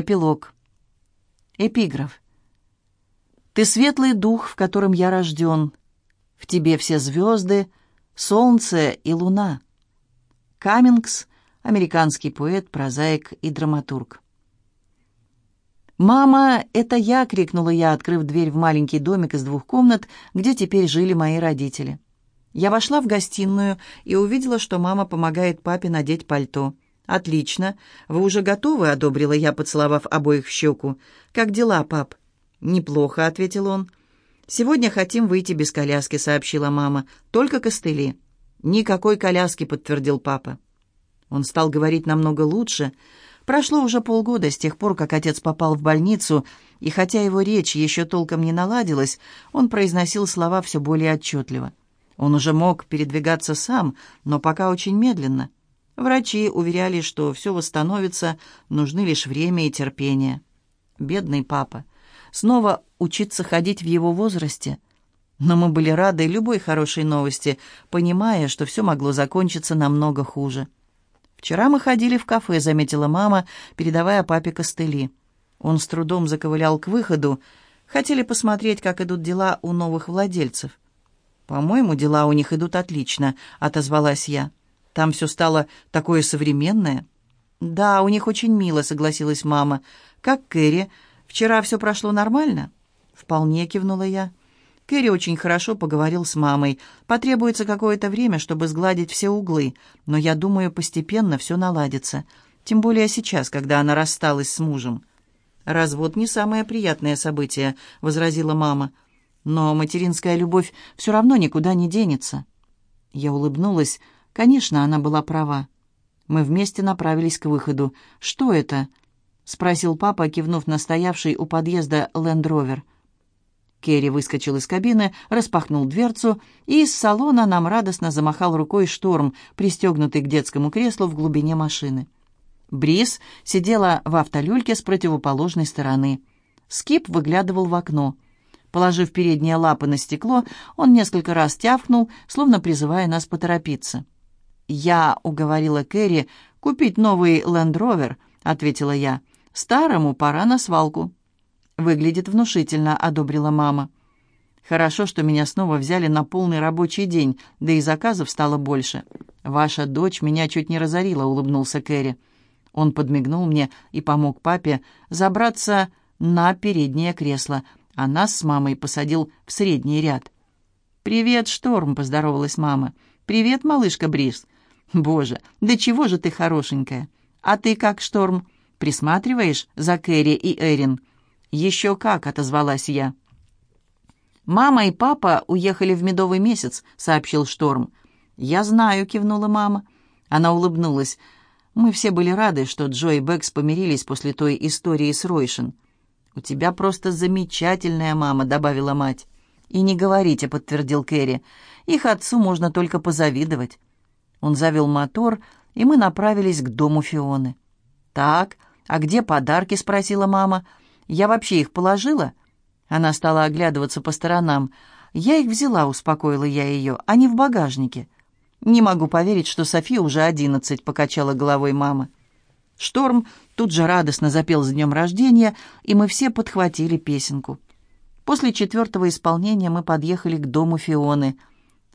Эпилог. Эпиграф. «Ты светлый дух, в котором я рожден. В тебе все звезды, солнце и луна». Каммингс, американский поэт, прозаик и драматург. «Мама, это я!» — крикнула я, открыв дверь в маленький домик из двух комнат, где теперь жили мои родители. Я вошла в гостиную и увидела, что мама помогает папе надеть пальто. «Отлично. Вы уже готовы?» — одобрила я, поцеловав обоих в щеку. «Как дела, пап?» «Неплохо», — ответил он. «Сегодня хотим выйти без коляски», — сообщила мама. «Только костыли». «Никакой коляски», — подтвердил папа. Он стал говорить намного лучше, — Прошло уже полгода с тех пор, как отец попал в больницу, и хотя его речь еще толком не наладилась, он произносил слова все более отчетливо. Он уже мог передвигаться сам, но пока очень медленно. Врачи уверяли, что все восстановится, нужны лишь время и терпение. Бедный папа. Снова учиться ходить в его возрасте. Но мы были рады любой хорошей новости, понимая, что все могло закончиться намного хуже. «Вчера мы ходили в кафе», — заметила мама, передавая папе костыли. Он с трудом заковылял к выходу. Хотели посмотреть, как идут дела у новых владельцев. «По-моему, дела у них идут отлично», — отозвалась я. «Там все стало такое современное». «Да, у них очень мило», — согласилась мама. «Как Кэрри? Вчера все прошло нормально?» «Вполне», — кивнула я. Кэрри очень хорошо поговорил с мамой. Потребуется какое-то время, чтобы сгладить все углы, но я думаю, постепенно все наладится. Тем более сейчас, когда она рассталась с мужем. «Развод не самое приятное событие», — возразила мама. «Но материнская любовь все равно никуда не денется». Я улыбнулась. Конечно, она была права. Мы вместе направились к выходу. «Что это?» — спросил папа, кивнув на стоявший у подъезда «Лэнд-Ровер». Керри выскочил из кабины, распахнул дверцу, и из салона нам радостно замахал рукой шторм, пристегнутый к детскому креслу в глубине машины. Брис сидела в автолюльке с противоположной стороны. Скип выглядывал в окно. Положив передние лапы на стекло, он несколько раз тявкнул, словно призывая нас поторопиться. «Я уговорила Кэрри купить новый Ленд-Ровер», — ответила я. «Старому пора на свалку». «Выглядит внушительно», — одобрила мама. «Хорошо, что меня снова взяли на полный рабочий день, да и заказов стало больше. Ваша дочь меня чуть не разорила», — улыбнулся Кэрри. Он подмигнул мне и помог папе забраться на переднее кресло, а нас с мамой посадил в средний ряд. «Привет, Шторм», — поздоровалась мама. «Привет, малышка Брис». «Боже, да чего же ты хорошенькая? А ты как, Шторм, присматриваешь за Кэрри и Эрин?» «Еще как», — отозвалась я. «Мама и папа уехали в медовый месяц», — сообщил Шторм. «Я знаю», — кивнула мама. Она улыбнулась. «Мы все были рады, что Джо и Бэкс помирились после той истории с Ройшин». «У тебя просто замечательная мама», — добавила мать. «И не говорите», — подтвердил Кэрри. «Их отцу можно только позавидовать». Он завел мотор, и мы направились к дому Фионы. «Так, а где подарки?» — спросила мама. Я вообще их положила?» Она стала оглядываться по сторонам. «Я их взяла», — успокоила я ее, — «они в багажнике». «Не могу поверить, что София уже одиннадцать», — покачала головой мама. Шторм тут же радостно запел с днем рождения, и мы все подхватили песенку. После четвертого исполнения мы подъехали к дому Фионы.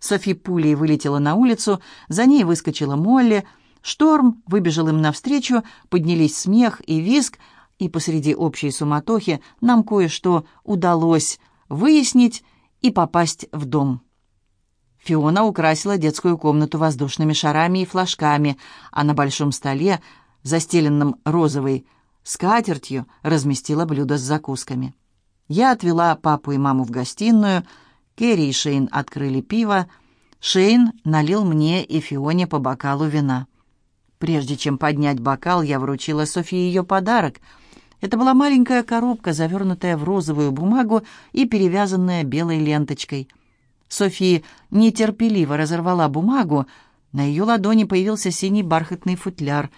Софи пулей вылетела на улицу, за ней выскочила Молли. Шторм выбежал им навстречу, поднялись смех и визг — и посреди общей суматохи нам кое-что удалось выяснить и попасть в дом. Фиона украсила детскую комнату воздушными шарами и флажками, а на большом столе, застеленном розовой скатертью, разместила блюдо с закусками. Я отвела папу и маму в гостиную, Керри и Шейн открыли пиво, Шейн налил мне и Фионе по бокалу вина. Прежде чем поднять бокал, я вручила Софии ее подарок — это была маленькая коробка, завернутая в розовую бумагу и перевязанная белой ленточкой. София нетерпеливо разорвала бумагу. На ее ладони появился синий бархатный футляр.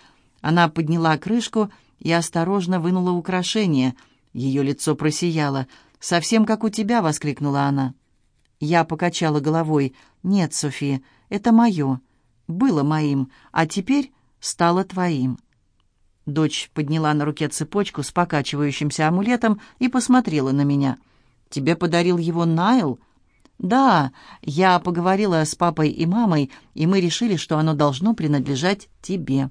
Она подняла крышку и осторожно вынула украшение. Ее лицо просияло. «Совсем как у тебя!» — воскликнула она. Я покачала головой. «Нет, София, это мое. Было моим, а теперь стало твоим». Дочь подняла на руке цепочку с покачивающимся амулетом и посмотрела на меня. «Тебе подарил его Найл?» «Да, я поговорила с папой и мамой, и мы решили, что оно должно принадлежать тебе».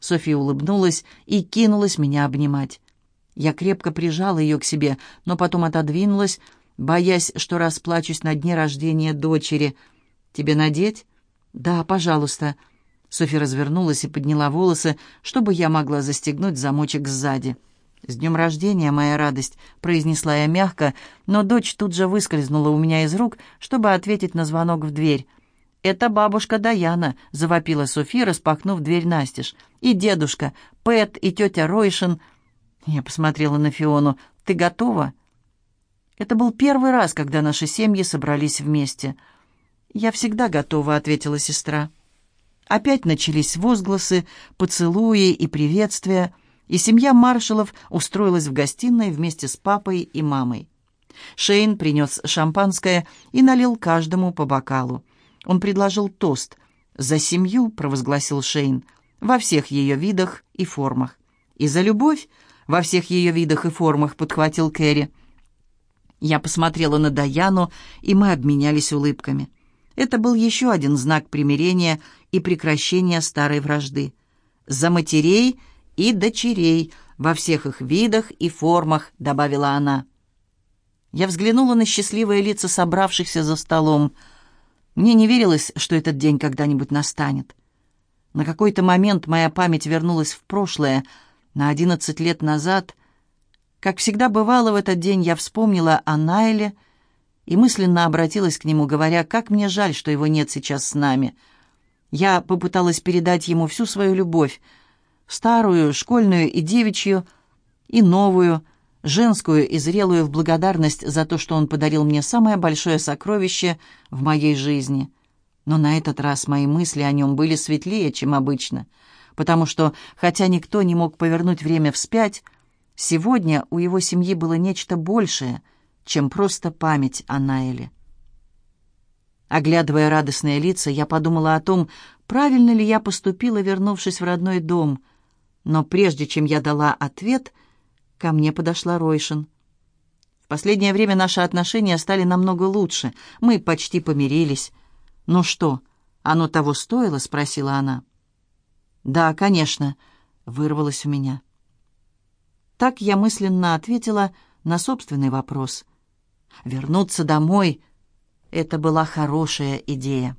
София улыбнулась и кинулась меня обнимать. Я крепко прижала ее к себе, но потом отодвинулась, боясь, что расплачусь на дне рождения дочери. «Тебе надеть?» «Да, пожалуйста». Софья развернулась и подняла волосы, чтобы я могла застегнуть замочек сзади. «С днем рождения, моя радость!» — произнесла я мягко, но дочь тут же выскользнула у меня из рук, чтобы ответить на звонок в дверь. «Это бабушка Даяна», — завопила София, распахнув дверь настежь. «И дедушка, Пэт и тетя Ройшин». Я посмотрела на Фиону. «Ты готова?» Это был первый раз, когда наши семьи собрались вместе. «Я всегда готова», — ответила сестра. Опять начались возгласы, поцелуи и приветствия, и семья маршалов устроилась в гостиной вместе с папой и мамой. Шейн принес шампанское и налил каждому по бокалу. Он предложил тост. «За семью», — провозгласил Шейн, — «во всех ее видах и формах». «И за любовь во всех ее видах и формах», — подхватил Кэрри. Я посмотрела на Даяну, и мы обменялись улыбками. Это был еще один знак примирения и прекращения старой вражды. «За матерей и дочерей во всех их видах и формах», — добавила она. Я взглянула на счастливые лица собравшихся за столом. Мне не верилось, что этот день когда-нибудь настанет. На какой-то момент моя память вернулась в прошлое, на одиннадцать лет назад. Как всегда бывало в этот день, я вспомнила о Найле — и мысленно обратилась к нему, говоря, как мне жаль, что его нет сейчас с нами. Я попыталась передать ему всю свою любовь, старую, школьную и девичью, и новую, женскую и зрелую в благодарность за то, что он подарил мне самое большое сокровище в моей жизни. Но на этот раз мои мысли о нем были светлее, чем обычно, потому что, хотя никто не мог повернуть время вспять, сегодня у его семьи было нечто большее — чем просто память о Найле. Оглядывая радостные лица, я подумала о том, правильно ли я поступила, вернувшись в родной дом. Но прежде чем я дала ответ, ко мне подошла Ройшин. В последнее время наши отношения стали намного лучше. Мы почти помирились. «Ну что, оно того стоило?» — спросила она. «Да, конечно», — вырвалось у меня. Так я мысленно ответила на собственный вопрос. Вернуться домой — это была хорошая идея.